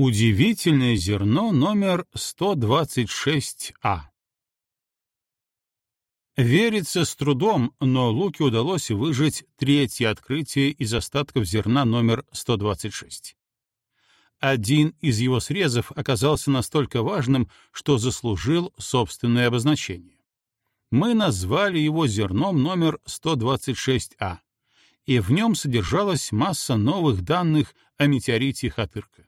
Удивительное зерно номер 126А. Верится с трудом, но Луке удалось выжить третье открытие из остатков зерна номер 126. Один из его срезов оказался настолько важным, что заслужил собственное обозначение. Мы назвали его зерном номер 126А, и в нем содержалась масса новых данных о метеорите Хатырка.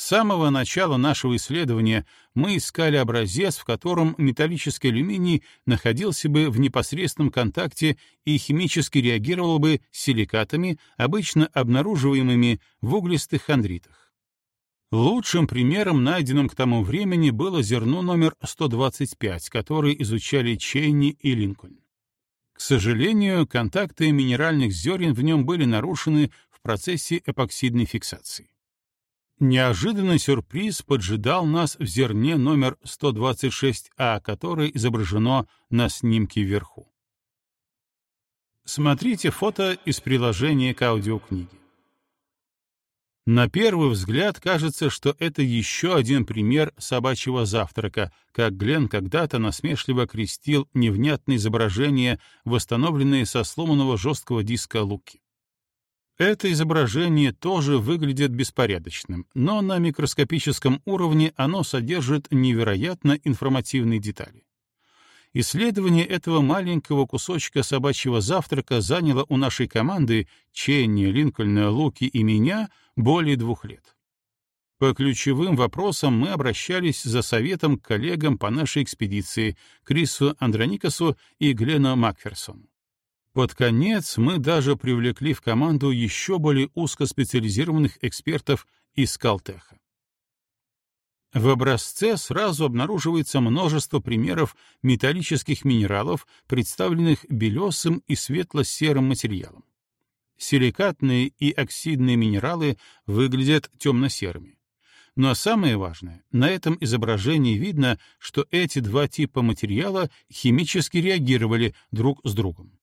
С самого начала нашего исследования мы искали образец, в котором металлический алюминий находился бы в непосредственном контакте и химически реагировал бы с силикатами, обычно обнаруживаемыми в углистых хондритах. Лучшим примером, найденным к тому времени, было зерно номер 125, которое изучали Чейни и Линкольн. К сожалению, контакты минеральных зерен в нем были нарушены в процессе эпоксидной фиксации. Неожиданный сюрприз поджидал нас в зерне номер 126А, которое изображено на снимке вверху. Смотрите фото из приложения к аудиокниге. На первый взгляд кажется, что это еще один пример собачьего завтрака, как Глен когда-то насмешливо крестил невнятные изображения, восстановленные со сломанного жесткого диска Луки. Это изображение тоже выглядит беспорядочным, но на микроскопическом уровне оно содержит невероятно информативные детали. Исследование этого маленького кусочка собачьего завтрака заняло у нашей команды, Ченни, Линкольна, Луки и меня, более двух лет. По ключевым вопросам мы обращались за советом к коллегам по нашей экспедиции, Крису Андроникасу и Глену Макферсону. Под конец мы даже привлекли в команду еще более узкоспециализированных экспертов из Калтеха. В образце сразу обнаруживается множество примеров металлических минералов, представленных белесым и светло-серым материалом. Силикатные и оксидные минералы выглядят темно-серыми. Но самое важное, на этом изображении видно, что эти два типа материала химически реагировали друг с другом.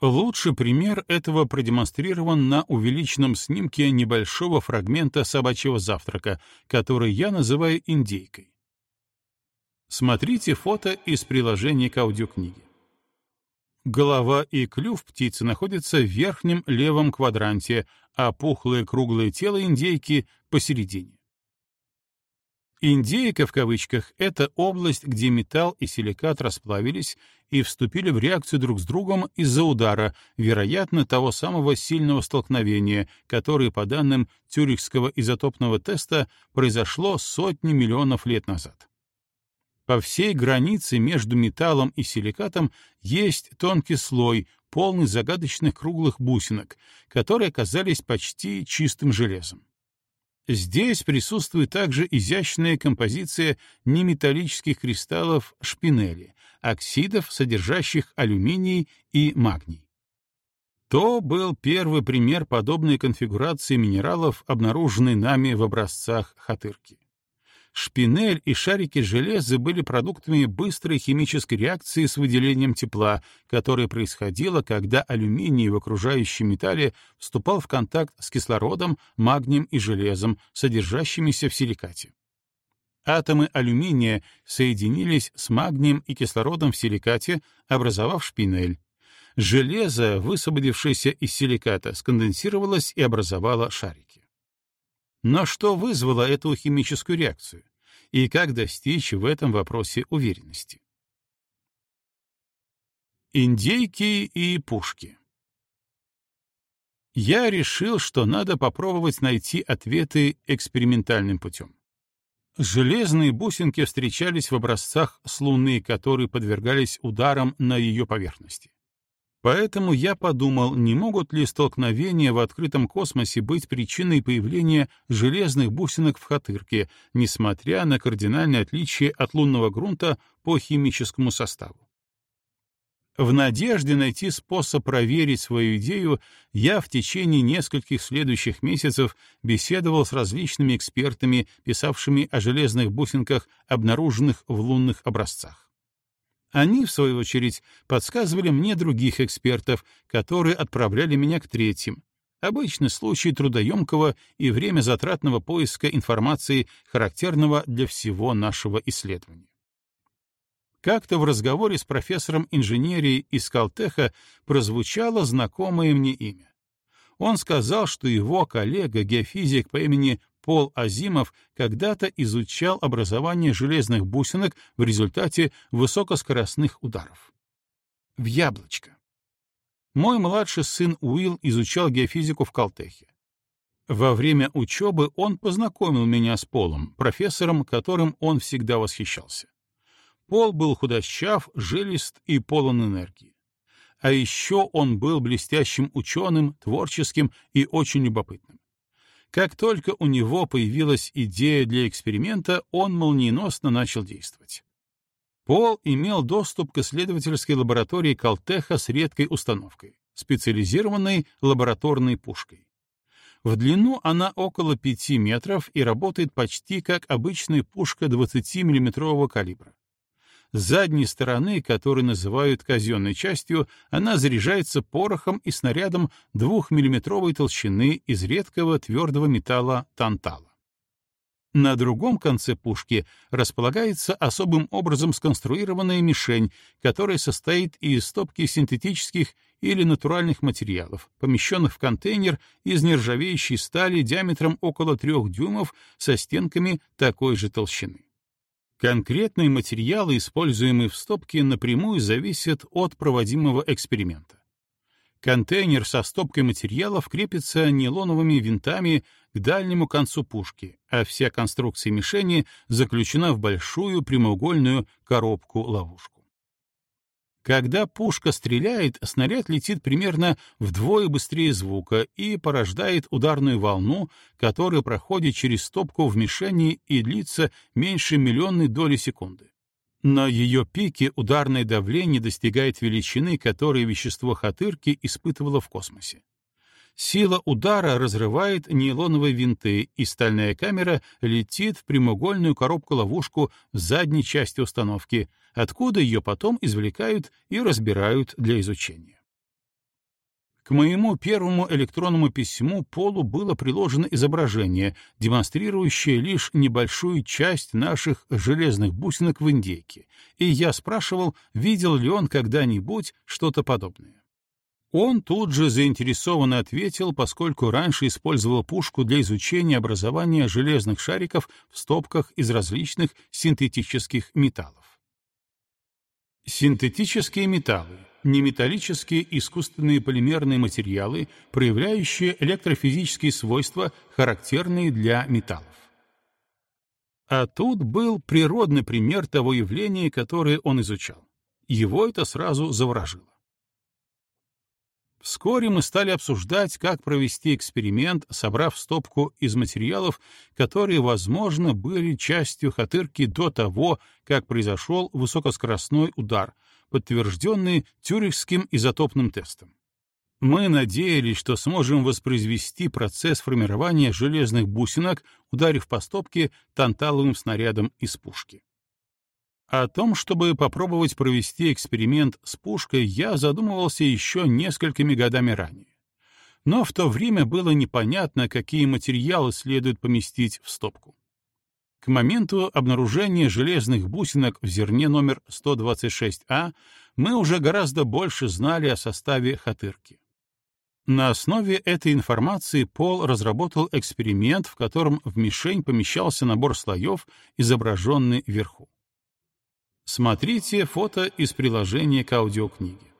Лучший пример этого продемонстрирован на увеличенном снимке небольшого фрагмента собачьего завтрака, который я называю индейкой. Смотрите фото из приложения к аудиокниге. Голова и клюв птицы находятся в верхнем левом квадранте, а пухлое круглое тело индейки — посередине. Индейка в кавычках — это область, где металл и силикат расплавились и вступили в реакцию друг с другом из-за удара, вероятно, того самого сильного столкновения, которое, по данным Тюрихского изотопного теста, произошло сотни миллионов лет назад. По всей границе между металлом и силикатом есть тонкий слой, полный загадочных круглых бусинок, которые оказались почти чистым железом. Здесь присутствует также изящная композиция неметаллических кристаллов шпинели, оксидов, содержащих алюминий и магний. То был первый пример подобной конфигурации минералов, обнаруженной нами в образцах хатырки. Шпинель и шарики железа были продуктами быстрой химической реакции с выделением тепла, которая происходила, когда алюминий в окружающем металле вступал в контакт с кислородом, магнием и железом, содержащимися в силикате. Атомы алюминия соединились с магнием и кислородом в силикате, образовав шпинель. Железо, высвободившееся из силиката, сконденсировалось и образовало шарики. Но что вызвало эту химическую реакцию? И как достичь в этом вопросе уверенности? Индейки и пушки Я решил, что надо попробовать найти ответы экспериментальным путем. Железные бусинки встречались в образцах с Луны, которые подвергались ударам на ее поверхности. Поэтому я подумал, не могут ли столкновения в открытом космосе быть причиной появления железных бусинок в Хатырке, несмотря на кардинальное отличие от лунного грунта по химическому составу. В надежде найти способ проверить свою идею, я в течение нескольких следующих месяцев беседовал с различными экспертами, писавшими о железных бусинках, обнаруженных в лунных образцах. Они, в свою очередь, подсказывали мне других экспертов, которые отправляли меня к третьим. Обычный случай трудоемкого и время затратного поиска информации, характерного для всего нашего исследования. Как-то в разговоре с профессором инженерии из Калтеха прозвучало знакомое мне имя. Он сказал, что его коллега, геофизик по имени Пол Азимов, когда-то изучал образование железных бусинок в результате высокоскоростных ударов. В яблочко. Мой младший сын Уилл изучал геофизику в Калтехе. Во время учебы он познакомил меня с Полом, профессором, которым он всегда восхищался. Пол был худощав, жилист и полон энергии. А еще он был блестящим ученым, творческим и очень любопытным. Как только у него появилась идея для эксперимента, он молниеносно начал действовать. Пол имел доступ к исследовательской лаборатории Калтеха с редкой установкой, специализированной лабораторной пушкой. В длину она около 5 метров и работает почти как обычная пушка 20-мм калибра. Задней стороны, который называют казенной частью, она заряжается порохом и снарядом 2-мм толщины из редкого твердого металла тантала. На другом конце пушки располагается особым образом сконструированная мишень, которая состоит из стопки синтетических или натуральных материалов, помещенных в контейнер из нержавеющей стали диаметром около 3 дюймов со стенками такой же толщины. Конкретные материалы, используемые в стопке, напрямую зависят от проводимого эксперимента. Контейнер со стопкой материалов крепится нейлоновыми винтами к дальнему концу пушки, а вся конструкция мишени заключена в большую прямоугольную коробку-ловушку. Когда пушка стреляет, снаряд летит примерно вдвое быстрее звука и порождает ударную волну, которая проходит через стопку в мишени и длится меньше миллионной доли секунды. На ее пике ударное давление достигает величины, которую вещество хатырки испытывало в космосе. Сила удара разрывает нейлоновые винты, и стальная камера летит в прямоугольную коробку-ловушку в задней части установки, откуда ее потом извлекают и разбирают для изучения. К моему первому электронному письму Полу было приложено изображение, демонстрирующее лишь небольшую часть наших железных бусинок в индейке, и я спрашивал, видел ли он когда-нибудь что-то подобное. Он тут же заинтересованно ответил, поскольку раньше использовал пушку для изучения образования железных шариков в стопках из различных синтетических металлов. Синтетические металлы — неметаллические искусственные полимерные материалы, проявляющие электрофизические свойства, характерные для металлов. А тут был природный пример того явления, которое он изучал. Его это сразу заворожило. Вскоре мы стали обсуждать, как провести эксперимент, собрав стопку из материалов, которые, возможно, были частью хатырки до того, как произошел высокоскоростной удар, подтвержденный тюрихским изотопным тестом. Мы надеялись, что сможем воспроизвести процесс формирования железных бусинок, ударив по стопке танталовым снарядом из пушки. О том, чтобы попробовать провести эксперимент с пушкой, я задумывался еще несколькими годами ранее. Но в то время было непонятно, какие материалы следует поместить в стопку. К моменту обнаружения железных бусинок в зерне номер 126А мы уже гораздо больше знали о составе хатырки. На основе этой информации Пол разработал эксперимент, в котором в мишень помещался набор слоев, изображенный вверху. Смотрите фото из приложения к аудиокниге.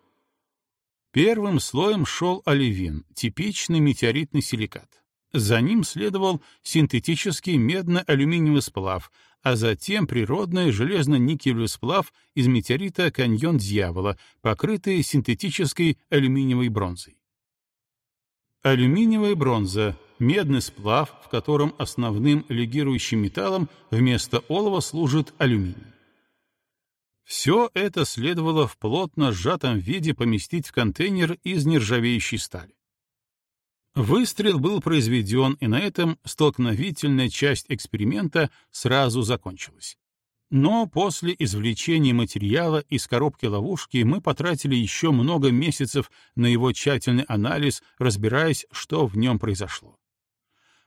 Первым слоем шел оливин, типичный метеоритный силикат. За ним следовал синтетический медно-алюминиевый сплав, а затем природный железно-никелевый сплав из метеорита каньон дьявола, покрытый синтетической алюминиевой бронзой. Алюминиевая бронза — медный сплав, в котором основным легирующим металлом вместо олова служит алюминий. Все это следовало в плотно сжатом виде поместить в контейнер из нержавеющей стали. Выстрел был произведен, и на этом столкновительная часть эксперимента сразу закончилась. Но после извлечения материала из коробки ловушки мы потратили еще много месяцев на его тщательный анализ, разбираясь, что в нем произошло.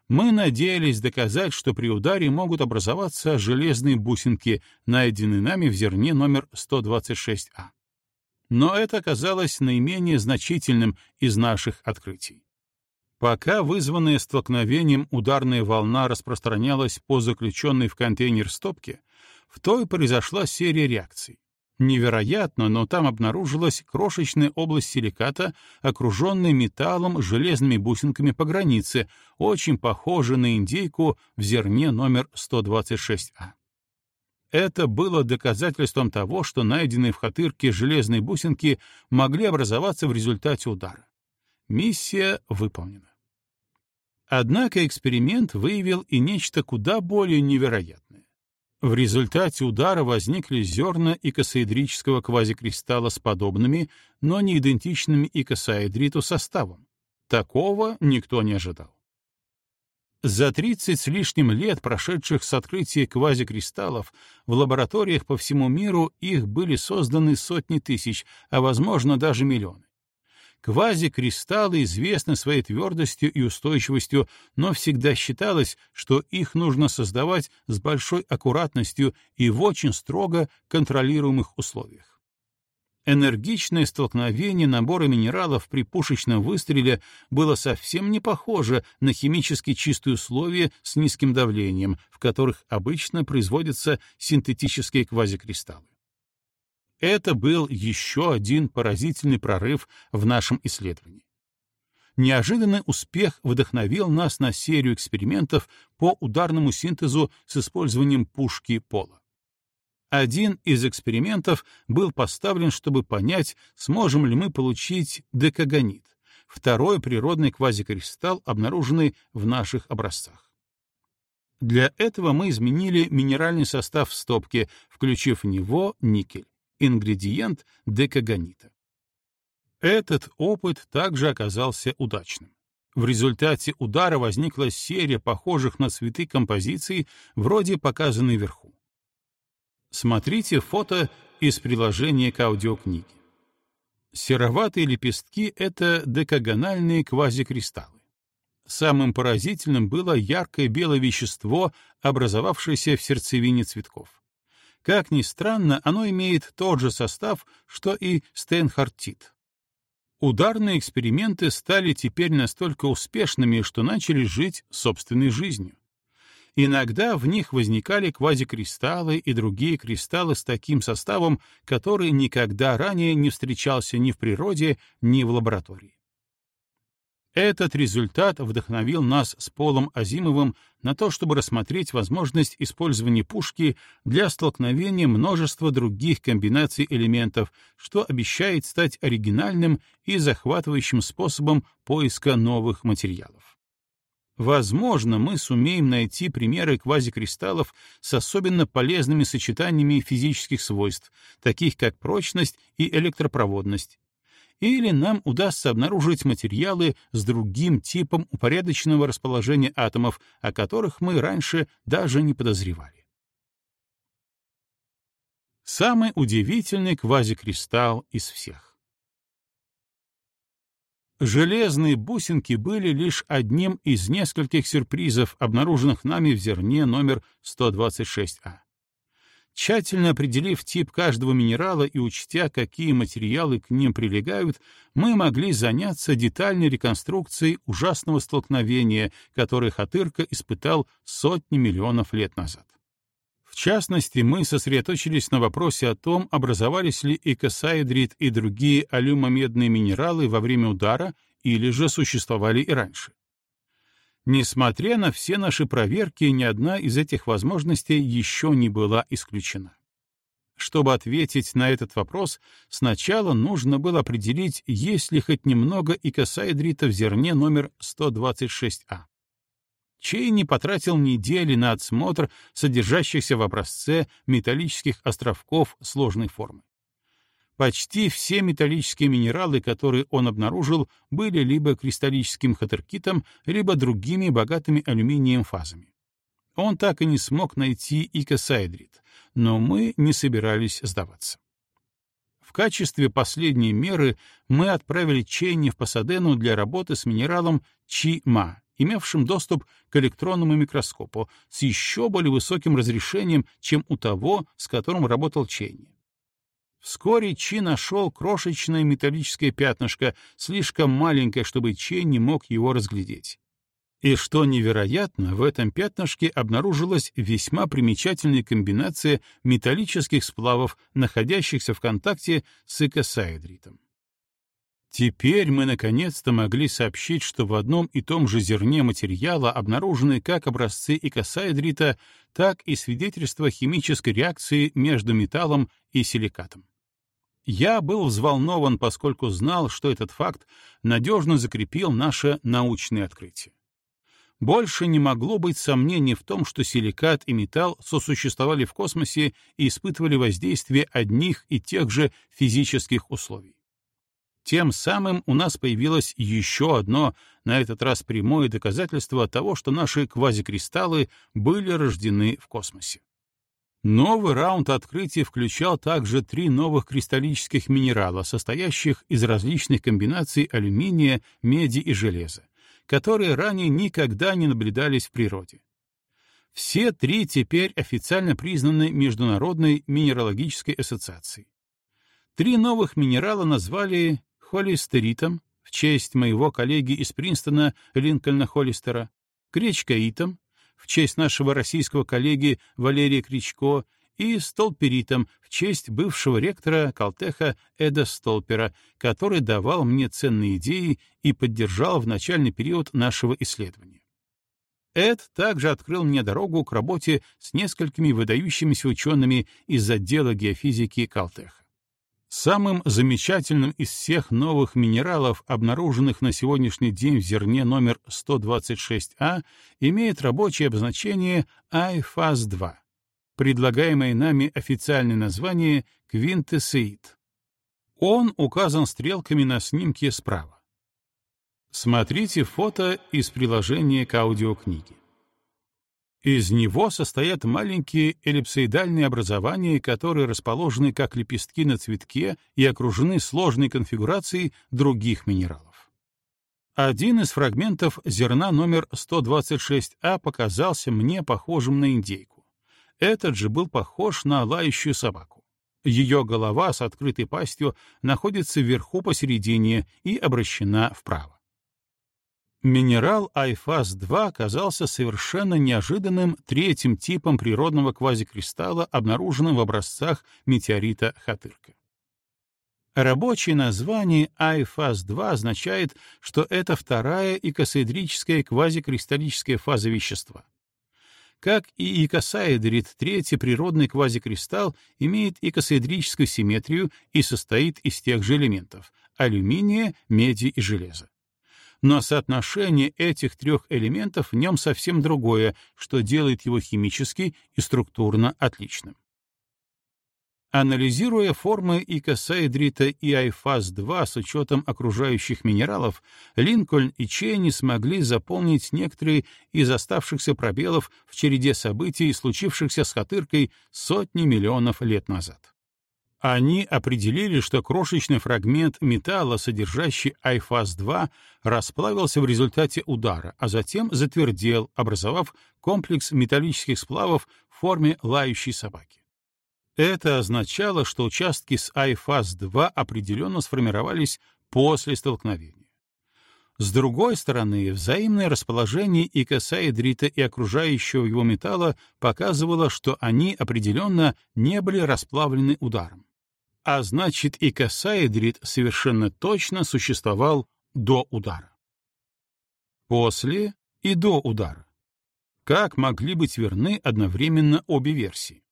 Мы надеялись доказать, что при ударе могут образоваться железные бусинки, найденные нами в зерне номер 126А. Но это оказалось наименее значительным из наших открытий. Пока вызванная столкновением ударная волна распространялась по заключенной в контейнер стопке, в той произошла серия реакций. Невероятно, но там обнаружилась крошечная область силиката, окруженная металлом с железными бусинками по границе, очень похожая на индейку в зерне номер 126А. Это было доказательством того, что найденные в Хатырке железные бусинки могли образоваться в результате удара. Миссия выполнена. Однако эксперимент выявил и нечто куда более невероятное. В результате удара возникли зерна икосаэдрического квазикристалла с подобными, но не идентичными икосаэдриту составом. Такого никто не ожидал. За 30 с лишним лет, прошедших с открытия квазикристаллов, в лабораториях по всему миру их были созданы сотни тысяч, а, возможно, даже миллионы. Квазикристаллы известны своей твердостью и устойчивостью, но всегда считалось, что их нужно создавать с большой аккуратностью и в очень строго контролируемых условиях. Энергичное столкновение набора минералов при пушечном выстреле было совсем не похоже на химически чистые условия с низким давлением, в которых обычно производятся синтетические квазикристаллы. Это был еще один поразительный прорыв в нашем исследовании. Неожиданный успех вдохновил нас на серию экспериментов по ударному синтезу с использованием пушки пола. Один из экспериментов был поставлен, чтобы понять, сможем ли мы получить декагонит, второй природный квазикристалл, обнаруженный в наших образцах. Для этого мы изменили минеральный состав в стопке, включив в него никель ингредиент декагонита. Этот опыт также оказался удачным. В результате удара возникла серия похожих на цветы композиций, вроде показанной вверху. Смотрите фото из приложения к аудиокниге. Сероватые лепестки — это декагональные квазикристаллы. Самым поразительным было яркое белое вещество, образовавшееся в сердцевине цветков. Как ни странно, оно имеет тот же состав, что и стенхартит. Ударные эксперименты стали теперь настолько успешными, что начали жить собственной жизнью. Иногда в них возникали квазикристаллы и другие кристаллы с таким составом, который никогда ранее не встречался ни в природе, ни в лаборатории. Этот результат вдохновил нас с Полом Азимовым на то, чтобы рассмотреть возможность использования пушки для столкновения множества других комбинаций элементов, что обещает стать оригинальным и захватывающим способом поиска новых материалов. Возможно, мы сумеем найти примеры квазикристаллов с особенно полезными сочетаниями физических свойств, таких как прочность и электропроводность, или нам удастся обнаружить материалы с другим типом упорядоченного расположения атомов, о которых мы раньше даже не подозревали. Самый удивительный квазикристалл из всех. Железные бусинки были лишь одним из нескольких сюрпризов, обнаруженных нами в зерне номер 126А. Тщательно определив тип каждого минерала и учтя, какие материалы к ним прилегают, мы могли заняться детальной реконструкцией ужасного столкновения, которое Хатырка испытал сотни миллионов лет назад. В частности, мы сосредоточились на вопросе о том, образовались ли икосаэдрит и другие алюмомедные минералы во время удара или же существовали и раньше. Несмотря на все наши проверки, ни одна из этих возможностей еще не была исключена. Чтобы ответить на этот вопрос, сначала нужно было определить, есть ли хоть немного икосаэдрита в зерне номер 126А. Чейни потратил недели на отсмотр содержащихся в образце металлических островков сложной формы. Почти все металлические минералы, которые он обнаружил, были либо кристаллическим хатеркитом, либо другими богатыми алюминием фазами. Он так и не смог найти икосайдрит, но мы не собирались сдаваться. В качестве последней меры мы отправили Чейни в Пасадену для работы с минералом Чи-Ма, имевшим доступ к электронному микроскопу с еще более высоким разрешением, чем у того, с которым работал Чейни. Вскоре Чи нашел крошечное металлическое пятнышко, слишком маленькое, чтобы Чи не мог его разглядеть. И что невероятно, в этом пятнышке обнаружилась весьма примечательная комбинация металлических сплавов, находящихся в контакте с икосаэдритом. Теперь мы наконец-то могли сообщить, что в одном и том же зерне материала обнаружены как образцы икосаэдрита, так и свидетельства химической реакции между металлом и силикатом. Я был взволнован, поскольку знал, что этот факт надежно закрепил наше научное открытие. Больше не могло быть сомнений в том, что силикат и металл сосуществовали в космосе и испытывали воздействие одних и тех же физических условий. Тем самым у нас появилось еще одно, на этот раз прямое доказательство того, что наши квазикристаллы были рождены в космосе. Новый раунд открытий включал также три новых кристаллических минерала, состоящих из различных комбинаций алюминия, меди и железа, которые ранее никогда не наблюдались в природе. Все три теперь официально признаны Международной минералогической ассоциацией. Три новых минерала назвали холистеритом в честь моего коллеги из Принстона Линкольна Холлистера, кречкаитом в честь нашего российского коллеги Валерия Кричко и столперитом в честь бывшего ректора Калтеха Эда Столпера, который давал мне ценные идеи и поддержал в начальный период нашего исследования. Эд также открыл мне дорогу к работе с несколькими выдающимися учеными из отдела геофизики Калтеха. Самым замечательным из всех новых минералов, обнаруженных на сегодняшний день в зерне номер 126А, имеет рабочее обозначение IFAS-2, предлагаемое нами официальное название квинтесеид. Он указан стрелками на снимке справа. Смотрите фото из приложения к аудиокниге. Из него состоят маленькие эллипсоидальные образования, которые расположены как лепестки на цветке и окружены сложной конфигурацией других минералов. Один из фрагментов зерна номер 126А показался мне похожим на индейку. Этот же был похож на лающую собаку. Ее голова с открытой пастью находится вверху посередине и обращена вправо. Минерал Айфас-2 оказался совершенно неожиданным третьим типом природного квазикристалла, обнаруженным в образцах метеорита Хатырка. Рабочее название Айфас-2 означает, что это вторая икосаэдрическая квазикристаллическая фаза вещества. Как и икосаэдрит, третий природный квазикристалл имеет икосаэдрическую симметрию и состоит из тех же элементов — алюминия, меди и железа но соотношение этих трех элементов в нем совсем другое, что делает его химически и структурно отличным. Анализируя формы икосаэдрита и айфаз-2 с учетом окружающих минералов, Линкольн и Чейни смогли заполнить некоторые из оставшихся пробелов в череде событий, случившихся с Хатыркой сотни миллионов лет назад. Они определили, что крошечный фрагмент металла, содержащий айфаз-2, расплавился в результате удара, а затем затвердел, образовав комплекс металлических сплавов в форме лающей собаки. Это означало, что участки с айфаз-2 определенно сформировались после столкновения. С другой стороны, взаимное расположение икосаэдрита и окружающего его металла показывало, что они определенно не были расплавлены ударом а значит и косаэдрит совершенно точно существовал до удара. После и до удара. Как могли быть верны одновременно обе версии?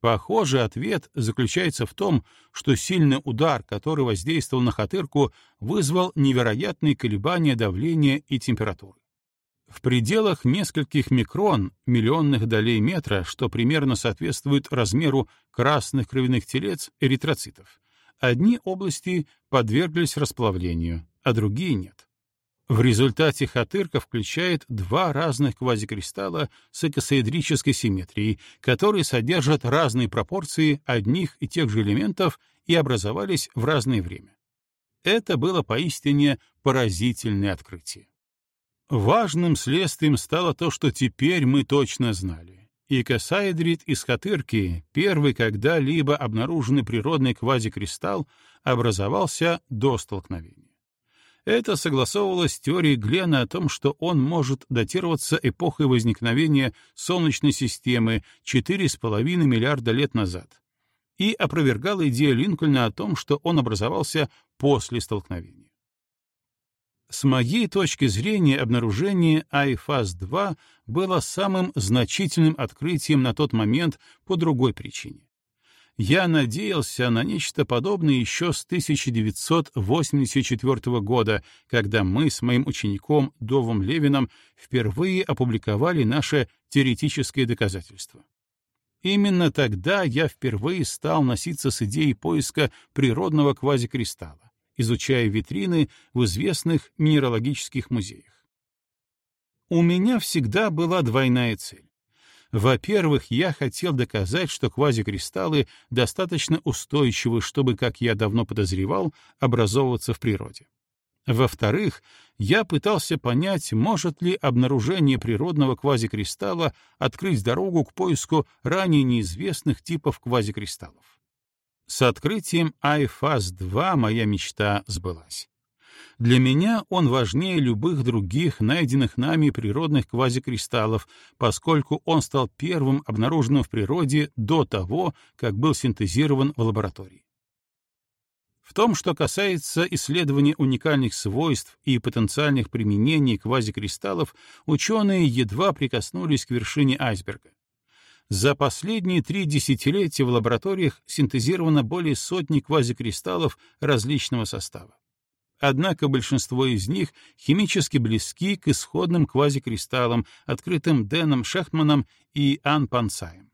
Похожий ответ заключается в том, что сильный удар, который воздействовал на Хатырку, вызвал невероятные колебания давления и температуры. В пределах нескольких микрон, миллионных долей метра, что примерно соответствует размеру красных кровяных телец эритроцитов, одни области подверглись расплавлению, а другие нет. В результате хатырка включает два разных квазикристалла с экосаэдрической симметрией, которые содержат разные пропорции одних и тех же элементов и образовались в разное время. Это было поистине поразительное открытие. Важным следствием стало то, что теперь мы точно знали. Икосаэдрит из Хатырки, первый когда-либо обнаруженный природный квазикристалл, образовался до столкновения. Это согласовывалось с теорией Глена о том, что он может датироваться эпохой возникновения Солнечной системы 4,5 миллиарда лет назад, и опровергало идею Линкольна о том, что он образовался после столкновения. С моей точки зрения, обнаружение IFAS-2 было самым значительным открытием на тот момент по другой причине. Я надеялся на нечто подобное еще с 1984 года, когда мы с моим учеником Довом Левином впервые опубликовали наше теоретическое доказательство. Именно тогда я впервые стал носиться с идеей поиска природного квазикристалла, изучая витрины в известных минералогических музеях. У меня всегда была двойная цель во-первых, я хотел доказать, что квазикристаллы достаточно устойчивы, чтобы, как я давно подозревал, образовываться в природе. Во-вторых, я пытался понять, может ли обнаружение природного квазикристалла открыть дорогу к поиску ранее неизвестных типов квазикристаллов. С открытием IFAS-2 моя мечта сбылась. Для меня он важнее любых других найденных нами природных квазикристаллов, поскольку он стал первым обнаруженным в природе до того, как был синтезирован в лаборатории. В том, что касается исследования уникальных свойств и потенциальных применений квазикристаллов, ученые едва прикоснулись к вершине айсберга. За последние три десятилетия в лабораториях синтезировано более сотни квазикристаллов различного состава однако большинство из них химически близки к исходным квазикристаллам, открытым Дэном Шехтманом и Ан Пансаем.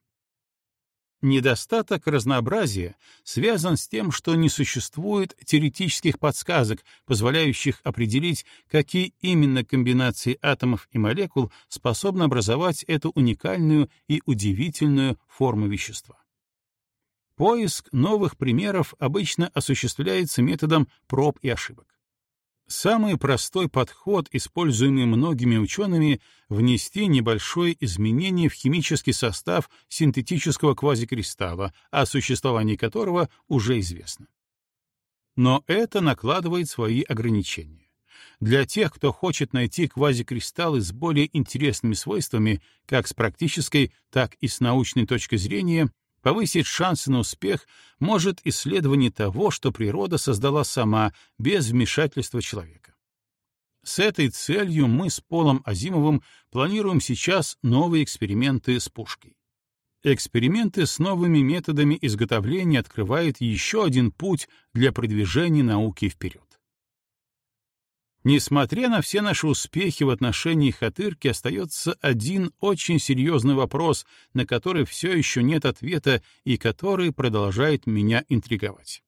Недостаток разнообразия связан с тем, что не существует теоретических подсказок, позволяющих определить, какие именно комбинации атомов и молекул способны образовать эту уникальную и удивительную форму вещества. Поиск новых примеров обычно осуществляется методом проб и ошибок. Самый простой подход, используемый многими учеными, внести небольшое изменение в химический состав синтетического квазикристалла, о существовании которого уже известно. Но это накладывает свои ограничения. Для тех, кто хочет найти квазикристаллы с более интересными свойствами, как с практической, так и с научной точки зрения, Повысить шансы на успех может исследование того, что природа создала сама, без вмешательства человека. С этой целью мы с Полом Азимовым планируем сейчас новые эксперименты с пушкой. Эксперименты с новыми методами изготовления открывают еще один путь для продвижения науки вперед. Несмотря на все наши успехи в отношении Хатырки, остается один очень серьезный вопрос, на который все еще нет ответа и который продолжает меня интриговать.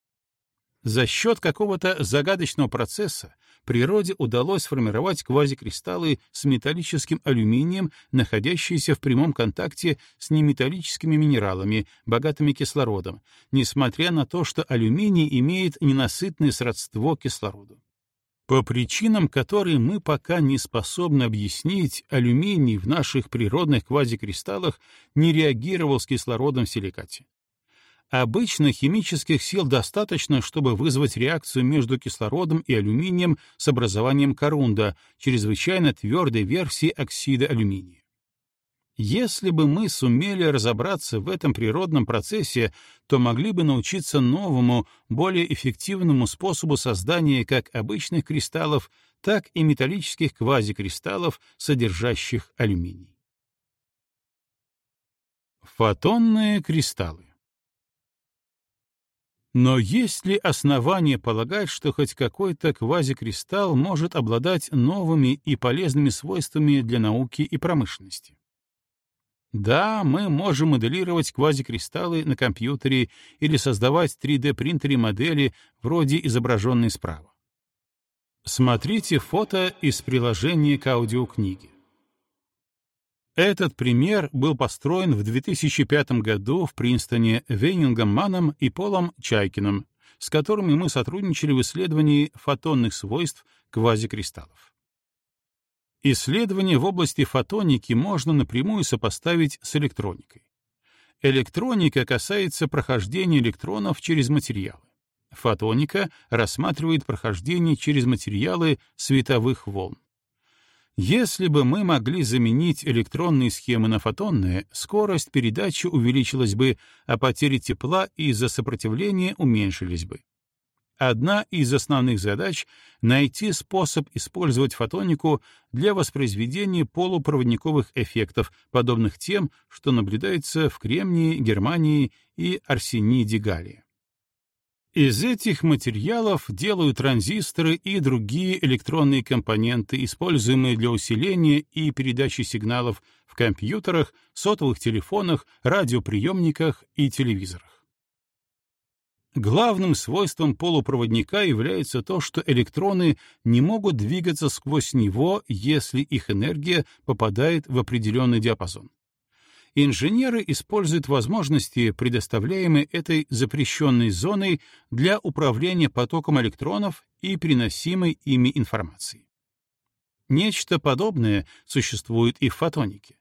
За счет какого-то загадочного процесса природе удалось сформировать квазикристаллы с металлическим алюминием, находящиеся в прямом контакте с неметаллическими минералами, богатыми кислородом, несмотря на то, что алюминий имеет ненасытное сродство кислороду. По причинам, которые мы пока не способны объяснить, алюминий в наших природных квазикристаллах не реагировал с кислородом в силикате. Обычно химических сил достаточно, чтобы вызвать реакцию между кислородом и алюминием с образованием корунда, чрезвычайно твердой версии оксида алюминия. Если бы мы сумели разобраться в этом природном процессе, то могли бы научиться новому, более эффективному способу создания как обычных кристаллов, так и металлических квазикристаллов, содержащих алюминий. Фотонные кристаллы но есть ли основания полагать, что хоть какой-то квазикристалл может обладать новыми и полезными свойствами для науки и промышленности? Да, мы можем моделировать квазикристаллы на компьютере или создавать 3D-принтере модели вроде изображенной справа. Смотрите фото из приложения к аудиокниге. Этот пример был построен в 2005 году в Принстоне Вейнингом Маном и Полом Чайкиным, с которыми мы сотрудничали в исследовании фотонных свойств квазикристаллов. Исследования в области фотоники можно напрямую сопоставить с электроникой. Электроника касается прохождения электронов через материалы. Фотоника рассматривает прохождение через материалы световых волн. Если бы мы могли заменить электронные схемы на фотонные, скорость передачи увеличилась бы, а потери тепла из-за сопротивления уменьшились бы. Одна из основных задач — найти способ использовать фотонику для воспроизведения полупроводниковых эффектов, подобных тем, что наблюдается в кремнии, германии и арсениде галлия. Из этих материалов делают транзисторы и другие электронные компоненты, используемые для усиления и передачи сигналов в компьютерах, сотовых телефонах, радиоприемниках и телевизорах. Главным свойством полупроводника является то, что электроны не могут двигаться сквозь него, если их энергия попадает в определенный диапазон. Инженеры используют возможности, предоставляемые этой запрещенной зоной для управления потоком электронов и переносимой ими информации. Нечто подобное существует и в фотонике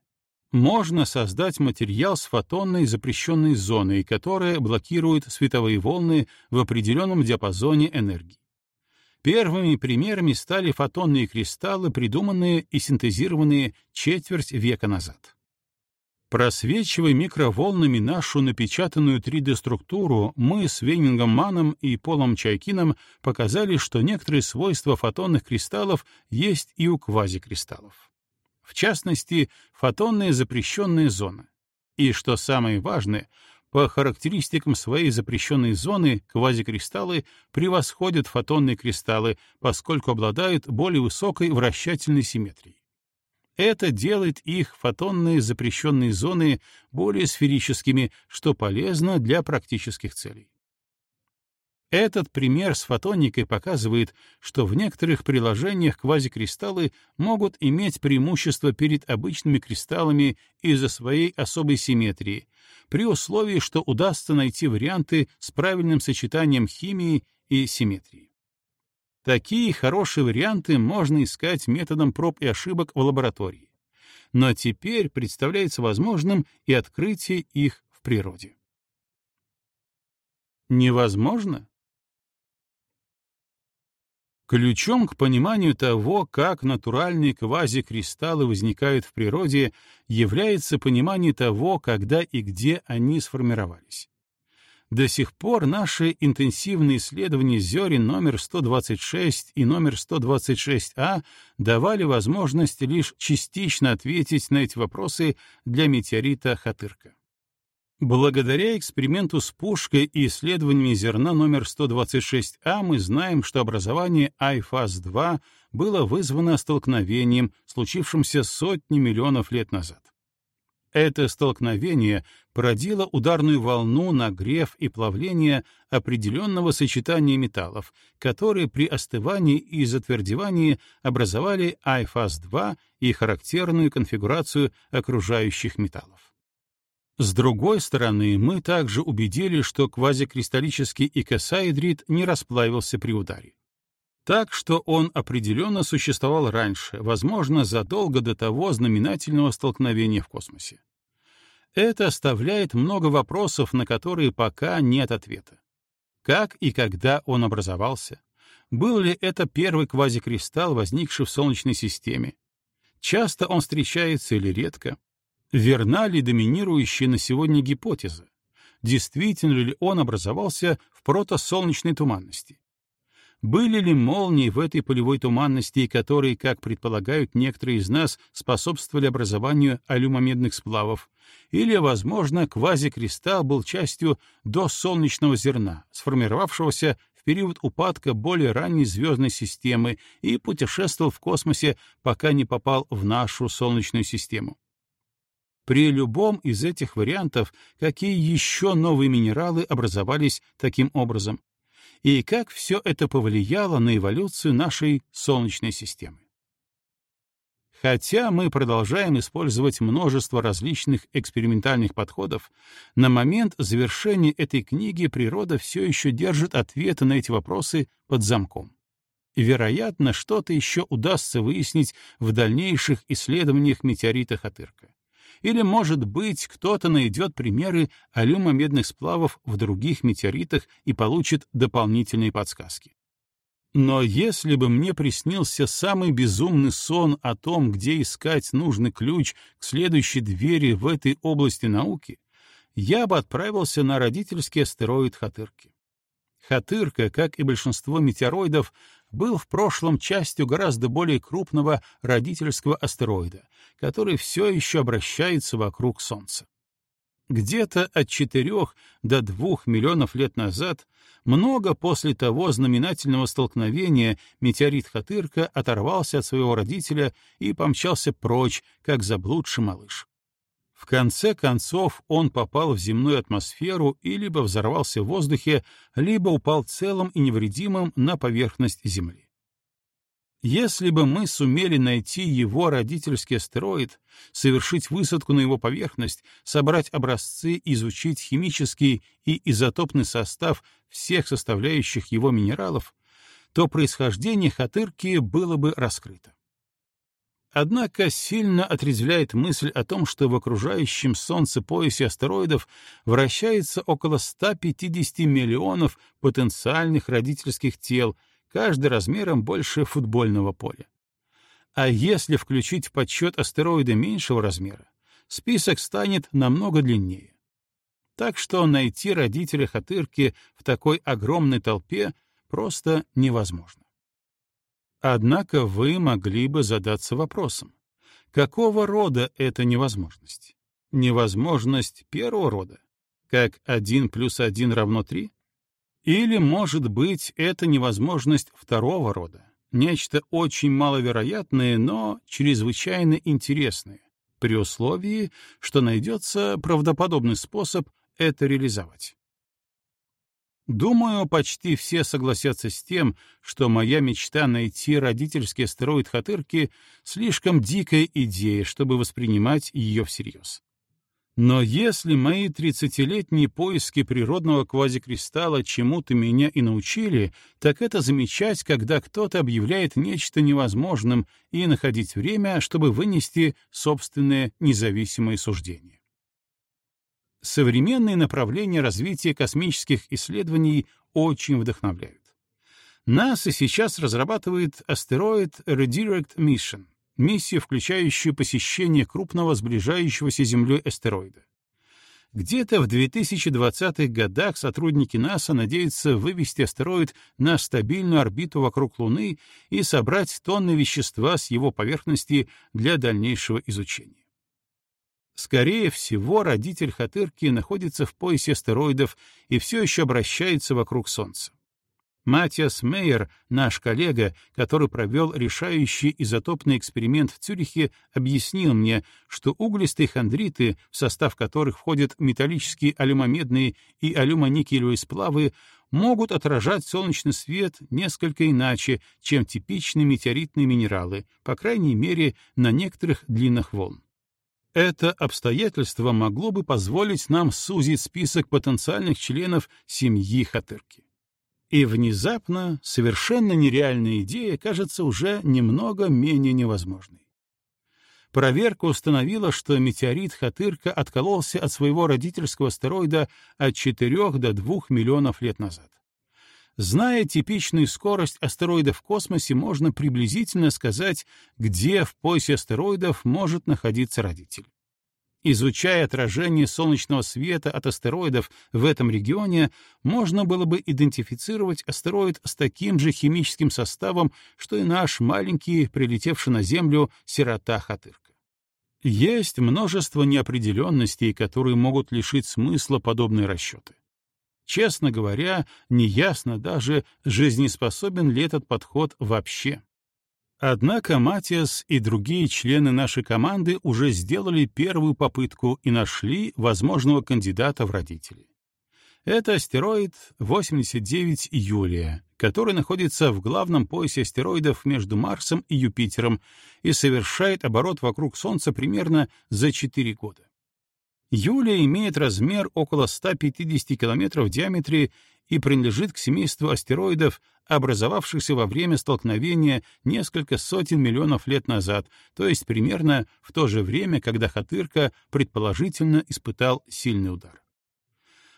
можно создать материал с фотонной запрещенной зоной, которая блокирует световые волны в определенном диапазоне энергии. Первыми примерами стали фотонные кристаллы, придуманные и синтезированные четверть века назад. Просвечивая микроволнами нашу напечатанную 3D-структуру, мы с Венингом Маном и Полом Чайкином показали, что некоторые свойства фотонных кристаллов есть и у квазикристаллов в частности, фотонная запрещенная зона. И, что самое важное, по характеристикам своей запрещенной зоны квазикристаллы превосходят фотонные кристаллы, поскольку обладают более высокой вращательной симметрией. Это делает их фотонные запрещенные зоны более сферическими, что полезно для практических целей. Этот пример с фотоникой показывает, что в некоторых приложениях квазикристаллы могут иметь преимущество перед обычными кристаллами из-за своей особой симметрии, при условии, что удастся найти варианты с правильным сочетанием химии и симметрии. Такие хорошие варианты можно искать методом проб и ошибок в лаборатории. Но теперь представляется возможным и открытие их в природе. Невозможно? Ключом к пониманию того, как натуральные квазикристаллы возникают в природе, является понимание того, когда и где они сформировались. До сих пор наши интенсивные исследования зерен номер 126 и номер 126А давали возможность лишь частично ответить на эти вопросы для метеорита Хатырка. Благодаря эксперименту с пушкой и исследованиями зерна номер 126А мы знаем, что образование IFAS-2 было вызвано столкновением, случившимся сотни миллионов лет назад. Это столкновение породило ударную волну, нагрев и плавление определенного сочетания металлов, которые при остывании и затвердевании образовали IFAS-2 и характерную конфигурацию окружающих металлов. С другой стороны, мы также убедили, что квазикристаллический икосаэдрит не расплавился при ударе. Так что он определенно существовал раньше, возможно, задолго до того знаменательного столкновения в космосе. Это оставляет много вопросов, на которые пока нет ответа. Как и когда он образовался? Был ли это первый квазикристалл, возникший в Солнечной системе? Часто он встречается или редко? Верна ли доминирующая на сегодня гипотеза? Действительно ли он образовался в протосолнечной туманности? Были ли молнии в этой полевой туманности, которые, как предполагают некоторые из нас, способствовали образованию алюмомедных сплавов? Или, возможно, квазикристалл был частью досолнечного зерна, сформировавшегося в период упадка более ранней звездной системы и путешествовал в космосе, пока не попал в нашу Солнечную систему? При любом из этих вариантов, какие еще новые минералы образовались таким образом? и как все это повлияло на эволюцию нашей Солнечной системы. Хотя мы продолжаем использовать множество различных экспериментальных подходов, на момент завершения этой книги природа все еще держит ответы на эти вопросы под замком. Вероятно, что-то еще удастся выяснить в дальнейших исследованиях метеорита Хатырка. Или, может быть, кто-то найдет примеры алюмомедных сплавов в других метеоритах и получит дополнительные подсказки. Но если бы мне приснился самый безумный сон о том, где искать нужный ключ к следующей двери в этой области науки, я бы отправился на родительский астероид Хатырки. Хатырка, как и большинство метеороидов, был в прошлом частью гораздо более крупного родительского астероида, который все еще обращается вокруг Солнца. Где-то от 4 до 2 миллионов лет назад, много после того знаменательного столкновения, метеорит Хатырка оторвался от своего родителя и помчался прочь, как заблудший малыш. В конце концов он попал в земную атмосферу и либо взорвался в воздухе, либо упал целым и невредимым на поверхность Земли. Если бы мы сумели найти его родительский астероид, совершить высадку на его поверхность, собрать образцы, изучить химический и изотопный состав всех составляющих его минералов, то происхождение Хатырки было бы раскрыто. Однако сильно отрезвляет мысль о том, что в окружающем Солнце поясе астероидов вращается около 150 миллионов потенциальных родительских тел — каждый размером больше футбольного поля. А если включить в подсчет астероиды меньшего размера, список станет намного длиннее. Так что найти родителя Хатырки в такой огромной толпе просто невозможно. Однако вы могли бы задаться вопросом, какого рода эта невозможность? Невозможность первого рода, как 1 плюс 1 равно 3? Или, может быть, это невозможность второго рода, нечто очень маловероятное, но чрезвычайно интересное, при условии, что найдется правдоподобный способ это реализовать. Думаю, почти все согласятся с тем, что моя мечта найти родительский астероид Хатырки слишком дикая идея, чтобы воспринимать ее всерьез. Но если мои тридцатилетние поиски природного квазикристалла чему-то меня и научили, так это замечать, когда кто-то объявляет нечто невозможным и находить время, чтобы вынести собственное независимое суждение. Современные направления развития космических исследований очень вдохновляют. НАСА сейчас разрабатывает астероид Redirect Mission — миссию, включающую посещение крупного сближающегося с Землей астероида. Где-то в 2020-х годах сотрудники НАСА надеются вывести астероид на стабильную орбиту вокруг Луны и собрать тонны вещества с его поверхности для дальнейшего изучения. Скорее всего, родитель Хатырки находится в поясе астероидов и все еще обращается вокруг Солнца. Матиас Мейер, наш коллега, который провел решающий изотопный эксперимент в Цюрихе, объяснил мне, что углистые хондриты, в состав которых входят металлические алюмомедные и алюмоникелевые сплавы, могут отражать солнечный свет несколько иначе, чем типичные метеоритные минералы, по крайней мере, на некоторых длинных волн. Это обстоятельство могло бы позволить нам сузить список потенциальных членов семьи Хатырки. И внезапно совершенно нереальная идея кажется уже немного менее невозможной. Проверка установила, что метеорит Хатырка откололся от своего родительского астероида от 4 до 2 миллионов лет назад. Зная типичную скорость астероидов в космосе, можно приблизительно сказать, где в поясе астероидов может находиться родитель. Изучая отражение солнечного света от астероидов в этом регионе, можно было бы идентифицировать астероид с таким же химическим составом, что и наш маленький, прилетевший на Землю, сирота-хатырка. Есть множество неопределенностей, которые могут лишить смысла подобные расчеты. Честно говоря, неясно даже, жизнеспособен ли этот подход вообще. Однако Матиас и другие члены нашей команды уже сделали первую попытку и нашли возможного кандидата в родители. Это астероид 89 Юлия, который находится в главном поясе астероидов между Марсом и Юпитером и совершает оборот вокруг Солнца примерно за 4 года. Юлия имеет размер около 150 километров в диаметре и принадлежит к семейству астероидов, образовавшихся во время столкновения несколько сотен миллионов лет назад, то есть примерно в то же время, когда Хатырка предположительно испытал сильный удар.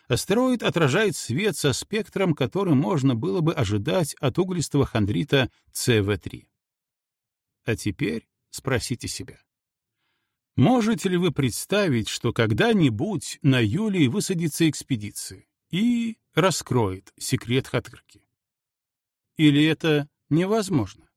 Астероид отражает свет со спектром, который можно было бы ожидать от углистого хондрита ЦВ-3. А теперь спросите себя. Можете ли вы представить, что когда-нибудь на Юлии высадится экспедиция и раскроет секрет Хатырки? Или это невозможно?